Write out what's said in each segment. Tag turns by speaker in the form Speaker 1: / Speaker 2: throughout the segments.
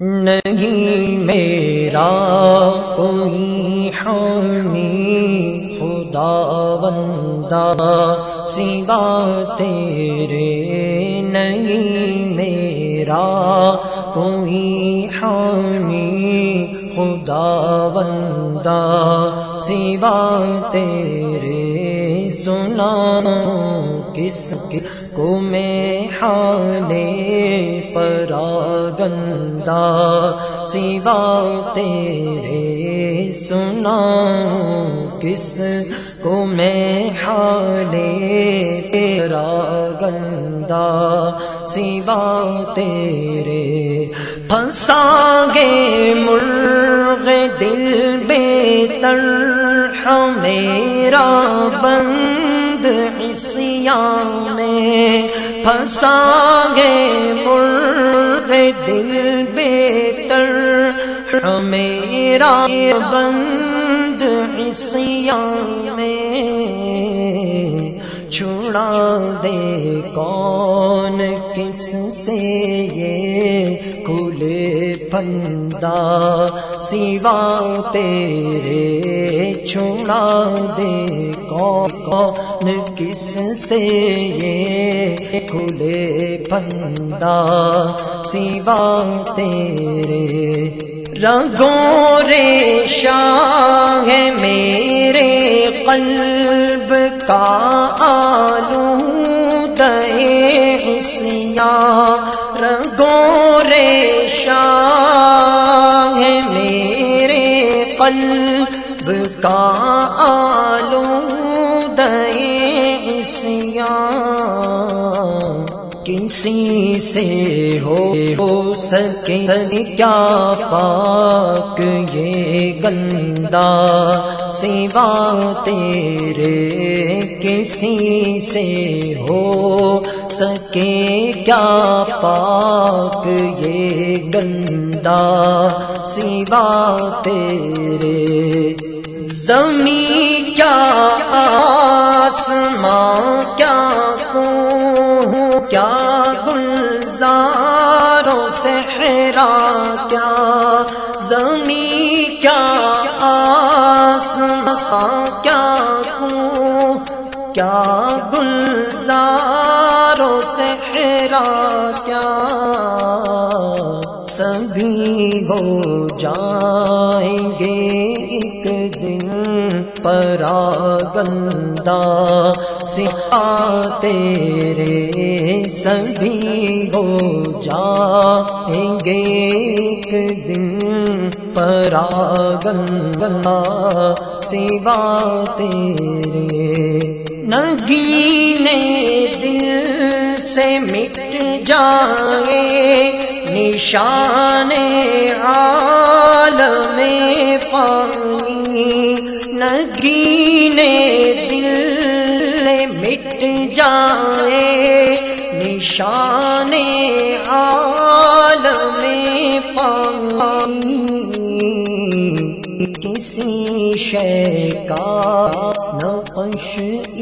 Speaker 1: نہیں میرا کوئی حامی، خدا بندہ، سوا تیرے نہیں میرا کوئی حامی، خدا بندہ، سوا تیرے سنا کس کو میں حالے پرا گندا سوا تیرے سنا کس کو میں حالے تیرا گندا سوا تیرے پھنسا گے مرغ دل بے تر میرا بند عصیان میں پھنسا گے مرغ دل بے تر میرا بند میں چھوڑا دے۔ کون کس سے یہ کھلے پندا سوا تیرے چھوڑا دے۔ کون کس سے یہ کھلے پندا سوا تیرے رگوں رے شاہ ہے میرے قلب کا آلو دے سیا رگوں رے ہے میرے قلب کا آلو کسی سے ہو سکے کیا پاک یہ گندا سوا تیرے کسی سے ہو سکے کیا پاک یہ گندا سوا تیرے زمین کیا صحرا کیا، زمین کیا آسمسا کیا کو کیا گلزاروں صحرا کیا؟ سبھی ہو جائیں گے ایک دن پرا گندا سکھا تیرے، سبھی ہو جائیں گے ایک دن پرا گندا سوا تیرے نگینے دل سے مٹ جائے نشان عالم پانی نگینے دل مٹ جائے نشان کسی شے کا نقش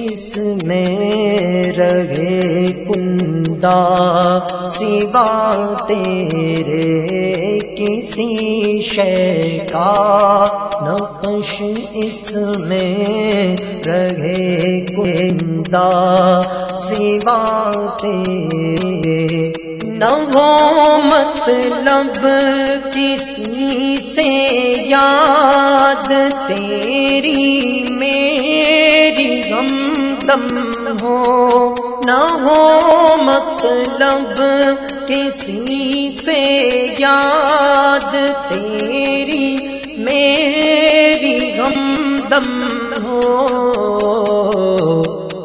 Speaker 1: اس میں رہے کندا سوا تیرے کسی شے کا نقش اس میں رہے کندا سوا تیرے نو مطلب کسی سے یاد، تیری میری غم دم ہو۔ نہ ہو مطلب کسی سے یاد، تیری میری غم دم ہو۔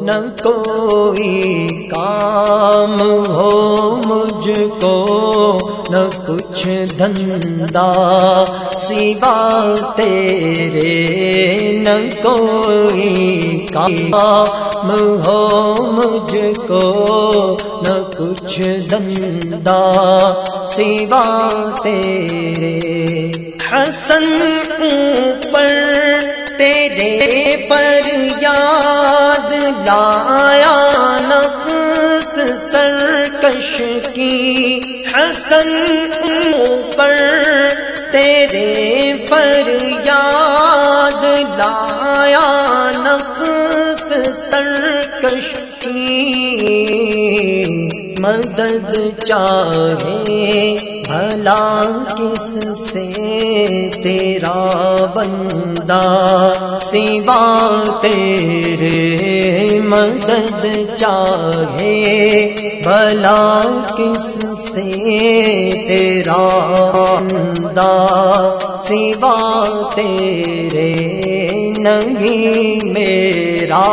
Speaker 1: نہ کوئی کچھ دھندا سوا تیرے نہ کوئی کام ہو مجھ کو نہ کچھ دھندا سوا تیرے حسن اوپر تیرے پر یاد لایا نفس سرکش کی حسن پر تیرے پر یاد لایا نفس سرکش کی مدد چاہے، بھلا کس سے تیرا بندہ؟ سوا تیرے مدد چاہے، بھلا کس سے تیرا بندہ؟ سوا تیرے نہیں میرا،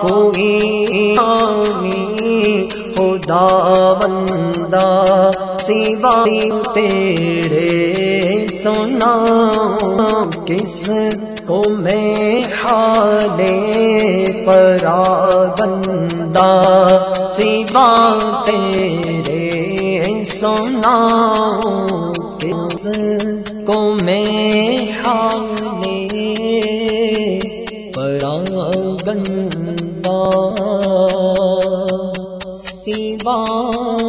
Speaker 1: کوئی خدا بندہ سوا تیرے سنا کس کو میں حالے پرا بندہ سوا تیرے سنا کس کو میں حالے پرا بندہ سوا